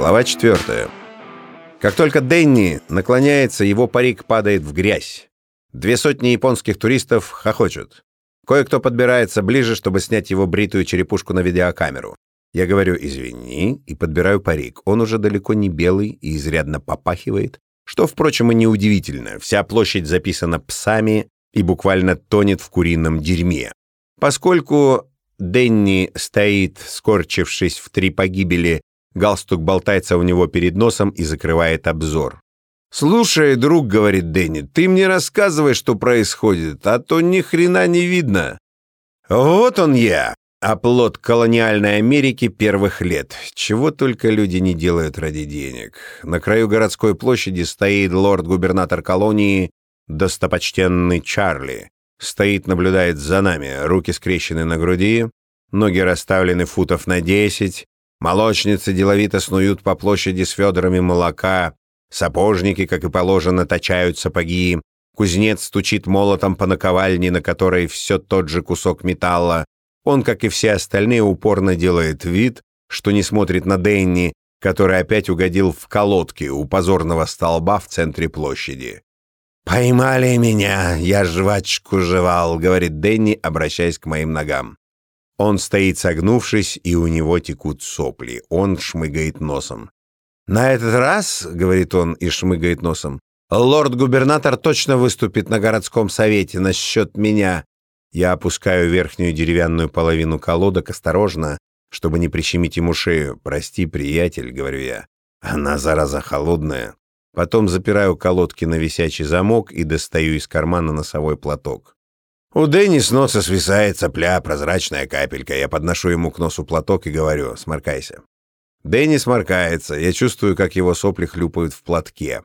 Глава 4. Как только Дэнни наклоняется, его парик падает в грязь. Две сотни японских туристов хохочут. Кое-кто подбирается ближе, чтобы снять его бритую черепушку на видеокамеру. Я говорю «извини» и подбираю парик. Он уже далеко не белый и изрядно попахивает, что, впрочем, и неудивительно. Вся площадь записана псами и буквально тонет в курином дерьме. Поскольку Денни стоит, скорчившись в три погибели Галстук болтается у него перед носом и закрывает обзор. «Слушай, друг, — говорит Дэнни, — ты мне рассказывай, что происходит, а то ни хрена не видно». «Вот он я, оплот колониальной Америки первых лет. Чего только люди не делают ради денег. На краю городской площади стоит лорд-губернатор колонии, достопочтенный Чарли. Стоит, наблюдает за нами, руки скрещены на груди, ноги расставлены футов на десять, Молочницы деловито снуют по площади с ведрами молока, сапожники, как и положено, точают сапоги, кузнец стучит молотом по наковальне, на которой все тот же кусок металла. Он, как и все остальные, упорно делает вид, что не смотрит на Дэнни, который опять угодил в колодки у позорного столба в центре площади. «Поймали меня, я жвачку жевал», — говорит Дэнни, обращаясь к моим ногам. Он стоит согнувшись, и у него текут сопли. Он шмыгает носом. «На этот раз, — говорит он и шмыгает носом, — лорд-губернатор точно выступит на городском совете насчет меня. Я опускаю верхнюю деревянную половину колодок осторожно, чтобы не прищемить ему шею. «Прости, приятель», — говорю я. Она, зараза, холодная. Потом запираю колодки на висячий замок и достаю из кармана носовой платок. У Дэнни с носа свисает сопля, прозрачная капелька. Я подношу ему к носу платок и говорю «сморкайся». Дэнни сморкается. Я чувствую, как его сопли хлюпают в платке.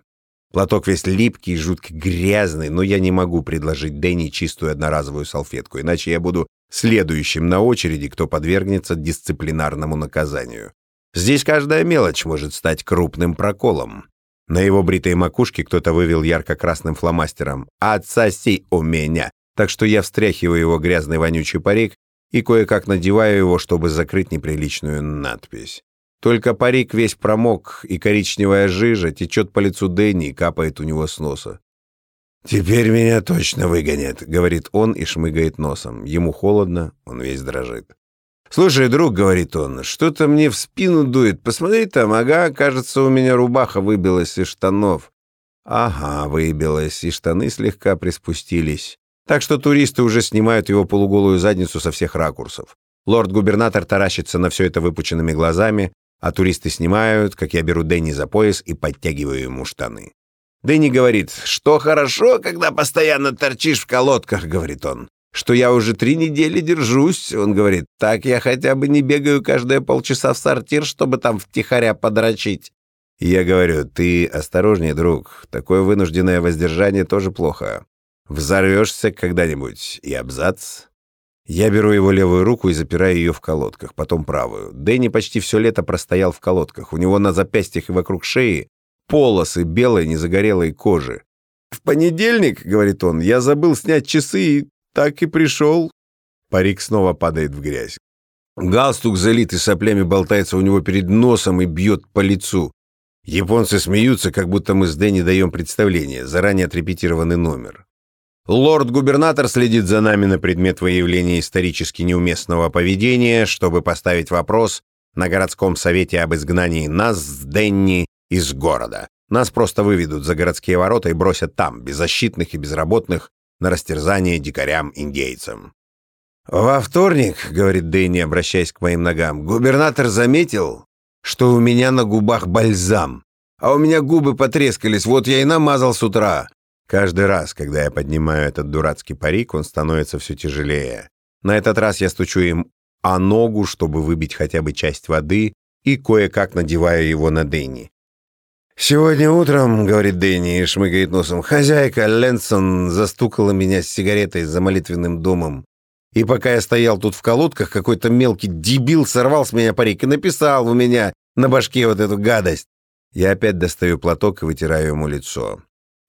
Платок весь липкий, жутко грязный, но я не могу предложить Дэнни чистую одноразовую салфетку, иначе я буду следующим на очереди, кто подвергнется дисциплинарному наказанию. Здесь каждая мелочь может стать крупным проколом. На его бритой макушке кто-то вывел ярко-красным фломастером «Отсоси у меня!» Так что я встряхиваю его грязный вонючий парик и кое-как надеваю его, чтобы закрыть неприличную надпись. Только парик весь промок, и коричневая жижа течет по лицу Дэнни и капает у него с носа. «Теперь меня точно выгонят», — говорит он и шмыгает носом. Ему холодно, он весь дрожит. «Слушай, друг», — говорит он, — «что-то мне в спину дует. Посмотри там, ага, кажется, у меня рубаха выбилась из штанов». «Ага, выбилась, и штаны слегка приспустились». Так что туристы уже снимают его полуголую задницу со всех ракурсов. Лорд-губернатор таращится на все это выпученными глазами, а туристы снимают, как я беру Дэнни за пояс и подтягиваю ему штаны. Дэнни говорит, что хорошо, когда постоянно торчишь в колодках, говорит он. Что я уже три недели держусь, он говорит, так я хотя бы не бегаю каждые полчаса в сортир, чтобы там втихаря подрочить. Я говорю, ты осторожнее, друг, такое вынужденное воздержание тоже плохо. Взорвешься когда-нибудь и абзац. Я беру его левую руку и запираю ее в колодках, потом правую. Дэнни почти все лето простоял в колодках. У него на запястьях и вокруг шеи полосы белой незагорелой кожи. «В понедельник, — говорит он, — я забыл снять часы и так и пришел». Парик снова падает в грязь. Галстук залитый соплями болтается у него перед носом и бьет по лицу. Японцы смеются, как будто мы с Дэнни даем представление, заранее отрепетированный номер. Лорд-губернатор следит за нами на предмет выявления исторически неуместного поведения, чтобы поставить вопрос на городском совете об изгнании нас с Денни из города. Нас просто выведут за городские ворота и бросят там, беззащитных и безработных, на растерзание дикарям-индейцам. «Во вторник, — говорит Дэнни, обращаясь к моим ногам, — губернатор заметил, что у меня на губах бальзам, а у меня губы потрескались, вот я и намазал с утра. Каждый раз, когда я поднимаю этот дурацкий парик, он становится все тяжелее. На этот раз я стучу им о ногу, чтобы выбить хотя бы часть воды, и кое-как надеваю его на Дэнни. «Сегодня утром, — говорит Дэнни и шмыгает носом, — хозяйка Ленсон застукала меня с сигаретой за молитвенным домом. И пока я стоял тут в колодках, какой-то мелкий дебил сорвал с меня парик и написал у меня на башке вот эту гадость. Я опять достаю платок и вытираю ему лицо.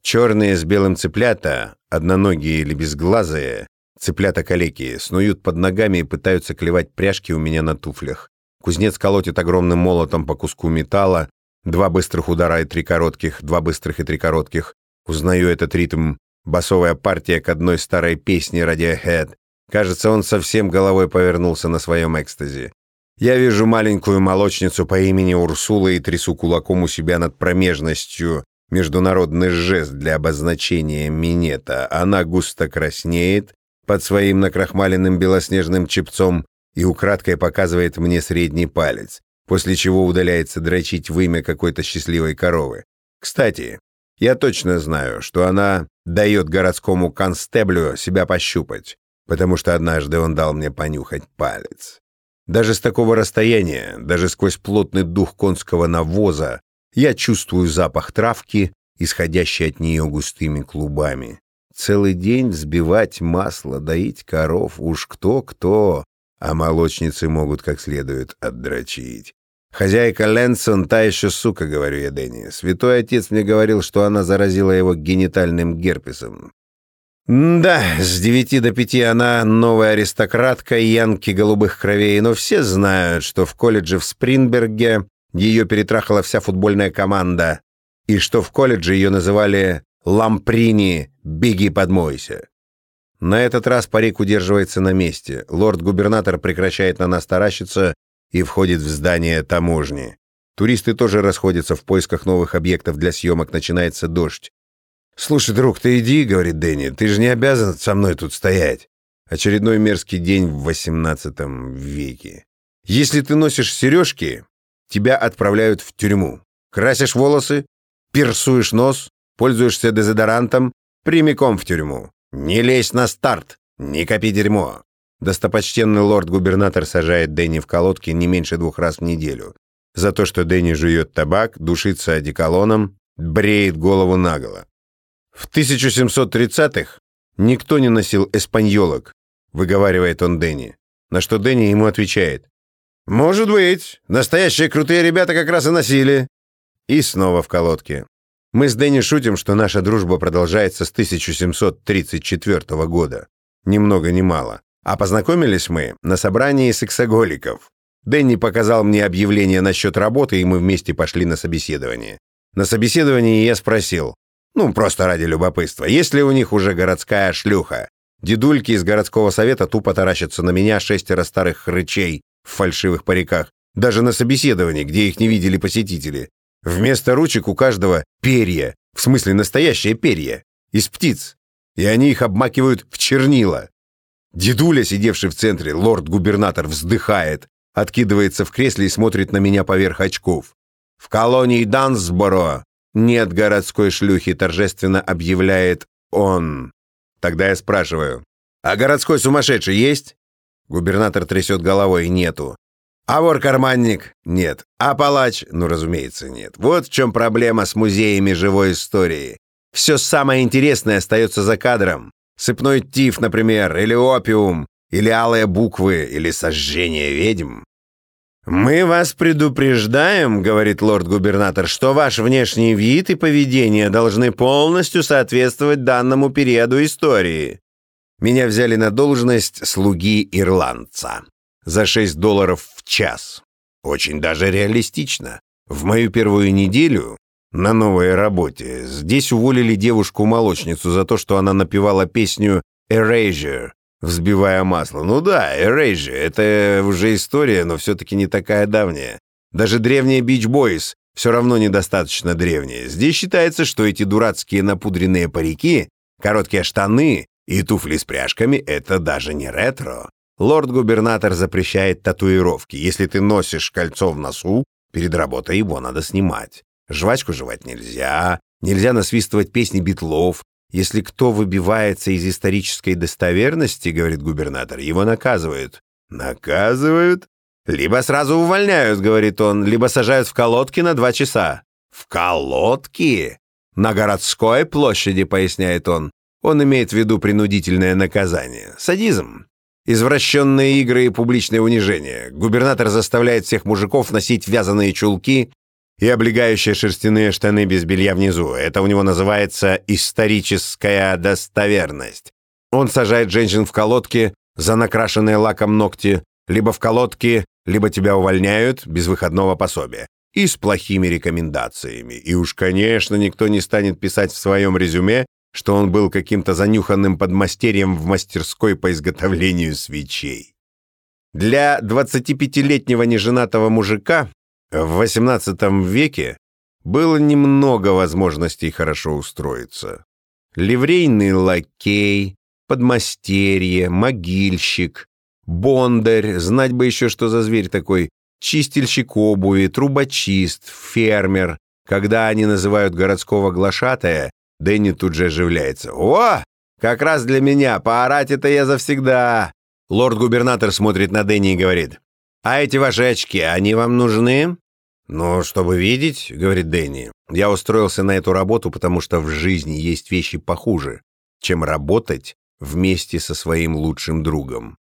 Черные с белым цыплята, одноногие или безглазые, цыплята-калеки, снуют под ногами и пытаются клевать пряжки у меня на туфлях. Кузнец колотит огромным молотом по куску металла, Два быстрых удара и три коротких, два быстрых и три коротких. Узнаю этот ритм. Басовая партия к одной старой песне Radiohead. Кажется, он совсем головой повернулся на своем экстазе. Я вижу маленькую молочницу по имени Урсула и трясу кулаком у себя над промежностью. Международный жест для обозначения минета. Она густо краснеет под своим накрахмаленным белоснежным чепцом и украдкой показывает мне средний палец после чего удаляется дрочить имя какой-то счастливой коровы. Кстати, я точно знаю, что она дает городскому констеблю себя пощупать, потому что однажды он дал мне понюхать палец. Даже с такого расстояния, даже сквозь плотный дух конского навоза, я чувствую запах травки, исходящий от нее густыми клубами. Целый день взбивать масло, доить коров, уж кто-кто, а молочницы могут как следует отдрочить. Хозяйка Лэнсон та еще сука, говорю я Дэнни. Святой отец мне говорил, что она заразила его генитальным герпесом. Да, с девяти до пяти она новая аристократка, янки голубых кровей, но все знают, что в колледже в Спринберге ее перетрахала вся футбольная команда, и что в колледже ее называли «Ламприни, беги подмойся». На этот раз парик удерживается на месте. Лорд-губернатор прекращает на нас таращиться и входит в здание таможни. Туристы тоже расходятся в поисках новых объектов для съемок, начинается дождь. «Слушай, друг, ты иди», — говорит Дэнни, — «ты же не обязан со мной тут стоять». Очередной мерзкий день в XVIII веке. Если ты носишь сережки, тебя отправляют в тюрьму. Красишь волосы, пирсуешь нос, пользуешься дезодорантом, прямиком в тюрьму. Не лезь на старт, не копи дерьмо. Достопочтенный лорд-губернатор сажает Дэнни в колодки не меньше двух раз в неделю. За то, что Дэнни жует табак, душится одеколоном, бреет голову наголо. В 1730-х никто не носил эспаньолок, выговаривает он Дэнни. На что Дэнни ему отвечает. «Может быть, настоящие крутые ребята как раз и носили». И снова в колодке. Мы с Дэнни шутим, что наша дружба продолжается с 1734 года. Ни много ни мало. А познакомились мы на собрании сексоголиков. Дэнни показал мне объявление насчет работы, и мы вместе пошли на собеседование. На собеседовании я спросил, ну, просто ради любопытства, есть ли у них уже городская шлюха? Дедульки из городского совета тупо таращатся на меня шестеро старых хрычей в фальшивых париках. Даже на собеседовании, где их не видели посетители. Вместо ручек у каждого перья, в смысле настоящее перья, из птиц. И они их обмакивают в чернила. Дедуля, сидевший в центре, лорд-губернатор, вздыхает, откидывается в кресле и смотрит на меня поверх очков. «В колонии Дансборо нет городской шлюхи», торжественно объявляет он. Тогда я спрашиваю, «А городской сумасшедший есть?» Губернатор трясет головой, нету. А вор-карманник? Нет. А палач? Ну, разумеется, нет. Вот в чем проблема с музеями живой истории. Все самое интересное остается за кадром. Сыпной тиф, например, или опиум, или алые буквы, или сожжение ведьм. «Мы вас предупреждаем, — говорит лорд-губернатор, — что ваш внешний вид и поведение должны полностью соответствовать данному периоду истории. Меня взяли на должность слуги ирландца за 6 долларов в час. Очень даже реалистично. В мою первую неделю на новой работе. Здесь уволили девушку-молочницу за то, что она напевала песню «Erasure», взбивая масло. Ну да, Erasure — это уже история, но все-таки не такая давняя. Даже древние Beach Boys все равно недостаточно древние. Здесь считается, что эти дурацкие напудренные парики, короткие штаны и туфли с пряжками — это даже не ретро. Лорд-губернатор запрещает татуировки. Если ты носишь кольцо в носу, перед работой его надо снимать. Жвачку жевать нельзя, нельзя насвистывать песни битлов. Если кто выбивается из исторической достоверности, говорит губернатор, его наказывают. Наказывают? Либо сразу увольняют, говорит он, либо сажают в колодки на два часа. В колодки? На городской площади, поясняет он. Он имеет в виду принудительное наказание. Садизм. Извращенные игры и публичное унижение. Губернатор заставляет всех мужиков носить вязаные чулки и облегающие шерстяные штаны без белья внизу. Это у него называется историческая достоверность. Он сажает женщин в колодки за накрашенные лаком ногти, либо в колодки, либо тебя увольняют без выходного пособия. и с плохими рекомендациями. И уж, конечно, никто не станет писать в своем резюме, что он был каким-то занюханным подмастерьем в мастерской по изготовлению свечей. Для 25-летнего неженатого мужика в XVIII веке было немного возможностей хорошо устроиться. Ливрейный лакей, подмастерье, могильщик, бондарь, знать бы еще, что за зверь такой, чистильщик обуви, трубочист, фермер. Когда они называют городского глашатая, Дэнни тут же оживляется. «О, как раз для меня, поорать это я завсегда!» Лорд-губернатор смотрит на Дэнни и говорит. «А эти ваши очки, они вам нужны?» «Ну, чтобы видеть», — говорит Дэнни, — «я устроился на эту работу, потому что в жизни есть вещи похуже, чем работать вместе со своим лучшим другом».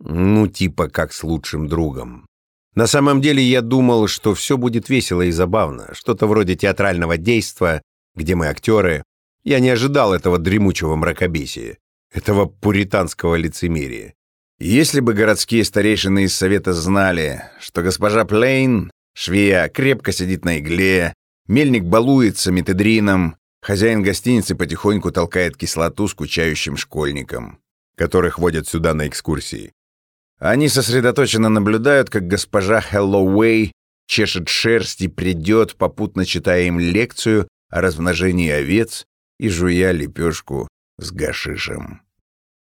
Ну, типа как с лучшим другом. На самом деле я думал, что все будет весело и забавно, что-то вроде театрального действа, где мы актеры. Я не ожидал этого дремучего мракобесия, этого пуританского лицемерия. Если бы городские старейшины из Совета знали, что госпожа Плейн, швея, крепко сидит на игле, мельник балуется метедрином, хозяин гостиницы потихоньку толкает кислоту скучающим школьникам, которых водят сюда на экскурсии. Они сосредоточенно наблюдают, как госпожа Хэллоуэй чешет шерсть и придет, попутно читая им лекцию о размножении овец и жуя лепешку с гашишем.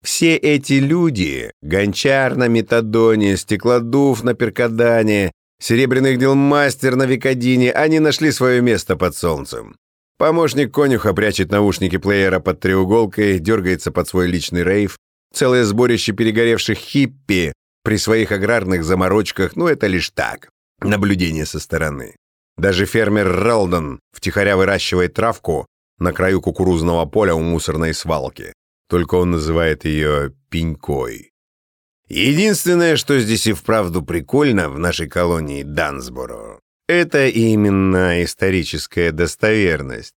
Все эти люди — гончар на метадоне, стеклодув на перкадане, серебряных дел мастер на викодине — они нашли свое место под солнцем. Помощник конюха прячет наушники плеера под треуголкой, дергается под свой личный рейв, Целое сборище перегоревших хиппи при своих аграрных заморочках, ну это лишь так, наблюдение со стороны. Даже фермер Релдон втихаря выращивает травку на краю кукурузного поля у мусорной свалки. Только он называет ее пенькой. Единственное, что здесь и вправду прикольно в нашей колонии Дансборо, это именно историческая достоверность.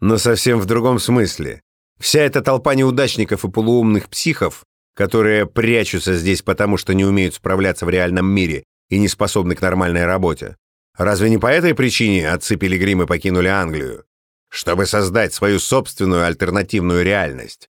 Но совсем в другом смысле. Вся эта толпа неудачников и полуумных психов, которые прячутся здесь потому, что не умеют справляться в реальном мире и не способны к нормальной работе. Разве не по этой причине отцы-пилигримы покинули Англию? Чтобы создать свою собственную альтернативную реальность.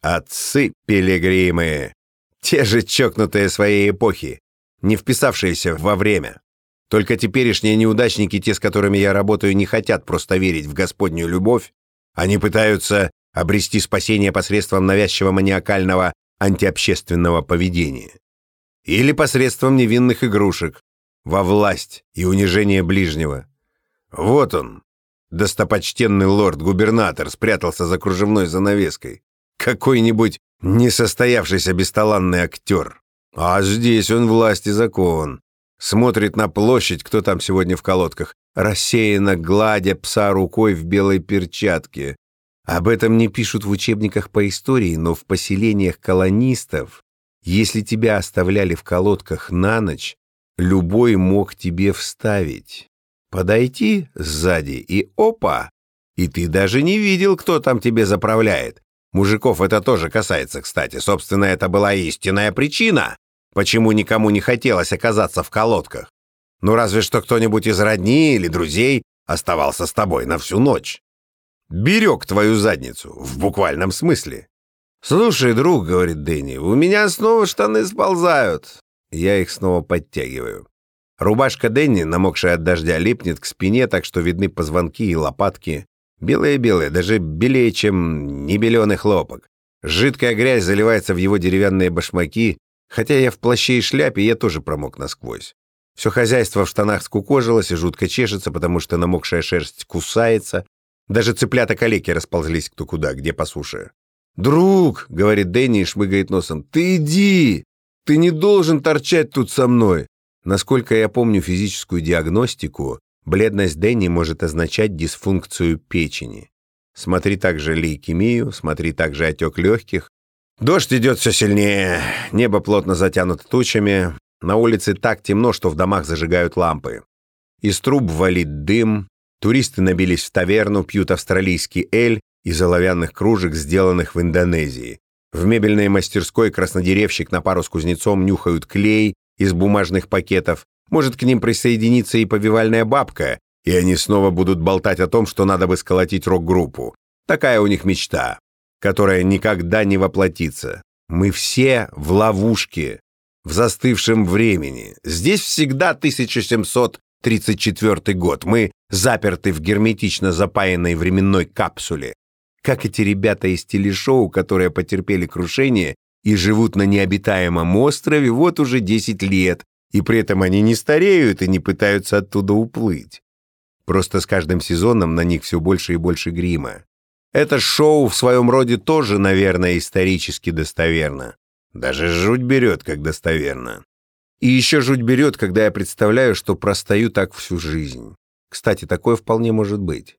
Отцы-пилигримы. Те же чокнутые своей эпохи, не вписавшиеся во время. Только теперешние неудачники, те, с которыми я работаю, не хотят просто верить в Господнюю любовь. Они пытаются обрести спасение посредством навязчивого маниакального антиобщественного поведения. Или посредством невинных игрушек, во власть и унижение ближнего. Вот он, достопочтенный лорд-губернатор, спрятался за кружевной занавеской. Какой-нибудь несостоявшийся бесталанный актер. А здесь он власть и закон. Смотрит на площадь, кто там сегодня в колодках, рассеянно гладя пса рукой в белой перчатке, об этом не пишут в учебниках по истории, но в поселениях колонистов, если тебя оставляли в колодках на ночь, любой мог тебе вставить. Подойти сзади и опа! И ты даже не видел, кто там тебе заправляет. Мужиков это тоже касается, кстати. Собственно, это была истинная причина, почему никому не хотелось оказаться в колодках. Ну разве что кто-нибудь из родни или друзей оставался с тобой на всю ночь берег твою задницу, в буквальном смысле. «Слушай, друг», — говорит Дэнни, — «у меня снова штаны сползают». Я их снова подтягиваю. Рубашка Дэнни, намокшая от дождя, липнет к спине, так что видны позвонки и лопатки. Белые-белые, даже белее, чем небеленый хлопок. Жидкая грязь заливается в его деревянные башмаки, хотя я в плаще и шляпе, я тоже промок насквозь. Все хозяйство в штанах скукожилось и жутко чешется, потому что намокшая шерсть кусается, даже цыплята-калеки расползлись кто куда, где по суше. «Друг!» — говорит Дэнни и шмыгает носом. «Ты иди! Ты не должен торчать тут со мной!» Насколько я помню физическую диагностику, бледность Дэнни может означать дисфункцию печени. Смотри также лейкемию, смотри также отек легких. Дождь идет все сильнее, небо плотно затянуто тучами, на улице так темно, что в домах зажигают лампы. Из труб валит дым, Туристы набились в таверну, пьют австралийский эль из оловянных кружек, сделанных в Индонезии. В мебельной мастерской краснодеревщик на пару с кузнецом нюхают клей из бумажных пакетов, Может, к ним присоединится и повивальная бабка, и они снова будут болтать о том, что надо бы сколотить рок-группу. Такая у них мечта, которая никогда не воплотится. Мы все в ловушке, в застывшем времени. Здесь всегда 1734 год. Мы заперты в герметично запаянной временной капсуле. Как эти ребята из телешоу, которые потерпели крушение и живут на необитаемом острове вот уже 10 лет, и при этом они не стареют и не пытаются оттуда уплыть. Просто с каждым сезоном на них все больше и больше грима. Это шоу в своем роде тоже, наверное, исторически достоверно. Даже жуть берет, как достоверно. И еще жуть берет, когда я представляю, что простою так всю жизнь. Кстати, такое вполне может быть.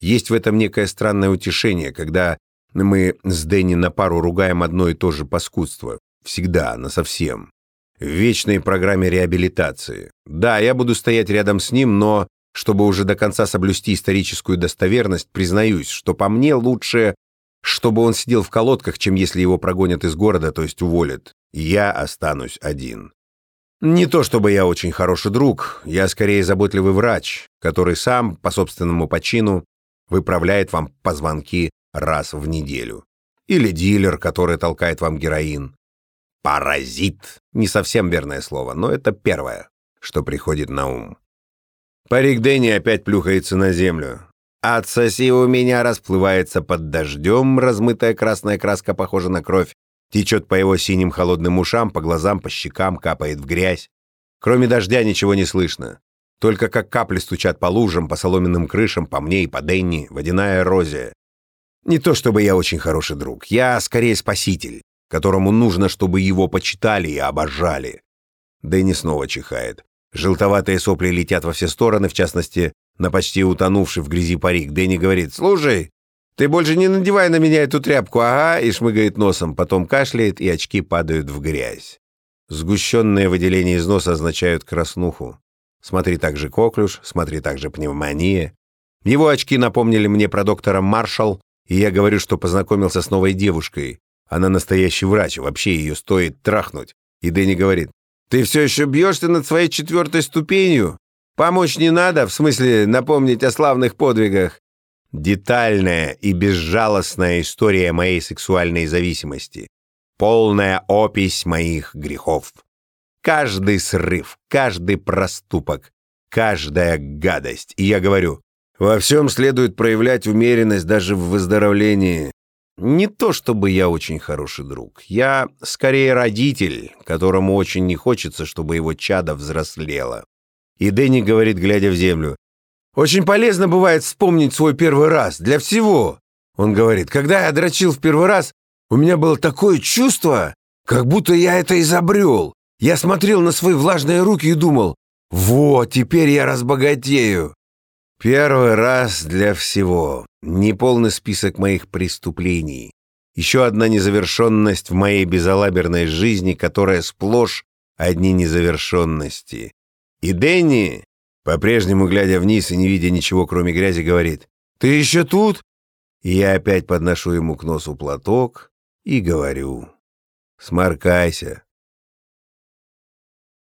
Есть в этом некое странное утешение, когда мы с Дэнни на пару ругаем одно и то же паскудство. Всегда, насовсем. В вечной программе реабилитации. Да, я буду стоять рядом с ним, но, чтобы уже до конца соблюсти историческую достоверность, признаюсь, что по мне лучше, чтобы он сидел в колодках, чем если его прогонят из города, то есть уволят. Я останусь один. Не то чтобы я очень хороший друг, я скорее заботливый врач, который сам, по собственному почину, выправляет вам позвонки раз в неделю. Или дилер, который толкает вам героин. Паразит. Не совсем верное слово, но это первое, что приходит на ум. Парик Дэнни опять плюхается на землю. Отсоси у меня расплывается под дождем, размытая красная краска похожа на кровь, течет по его синим холодным ушам, по глазам, по щекам, капает в грязь. Кроме дождя ничего не слышно. Только как капли стучат по лужам, по соломенным крышам, по мне и по Денни, водяная эрозия. Не то чтобы я очень хороший друг, я скорее спаситель, которому нужно, чтобы его почитали и обожали. Дэнни снова чихает. Желтоватые сопли летят во все стороны, в частности, на почти утонувший в грязи парик. Дэнни говорит, «Слушай, ты больше не надевай на меня эту тряпку, ага», и шмыгает носом, потом кашляет, и очки падают в грязь. Сгущенные выделения из носа означают краснуху. Смотри также коклюш, смотри также пневмония. Его очки напомнили мне про доктора Маршалл, и я говорю, что познакомился с новой девушкой. Она настоящий врач, вообще ее стоит трахнуть. И Дэнни говорит, «Ты все еще бьешься над своей четвертой ступенью? Помочь не надо, в смысле напомнить о славных подвигах?» Детальная и безжалостная история моей сексуальной зависимости. Полная опись моих грехов. Каждый срыв, каждый проступок, каждая гадость. И я говорю, во всем следует проявлять умеренность даже в выздоровлении. Не то чтобы я очень хороший друг. Я скорее родитель, которому очень не хочется, чтобы его чадо взрослело. И Дэнни говорит, глядя в землю, «Очень полезно бывает вспомнить свой первый раз, для всего». Он говорит, «Когда я дрочил в первый раз, у меня было такое чувство, как будто я это изобрел. Я смотрел на свои влажные руки и думал, «Вот, теперь я разбогатею». Первый раз для всего. Неполный список моих преступлений. Еще одна незавершенность в моей безалаберной жизни, которая сплошь одни незавершенности. И Дэнни, по-прежнему глядя вниз и не видя ничего, кроме грязи, говорит, «Ты еще тут?» И я опять подношу ему к носу платок и говорю, «Сморкайся,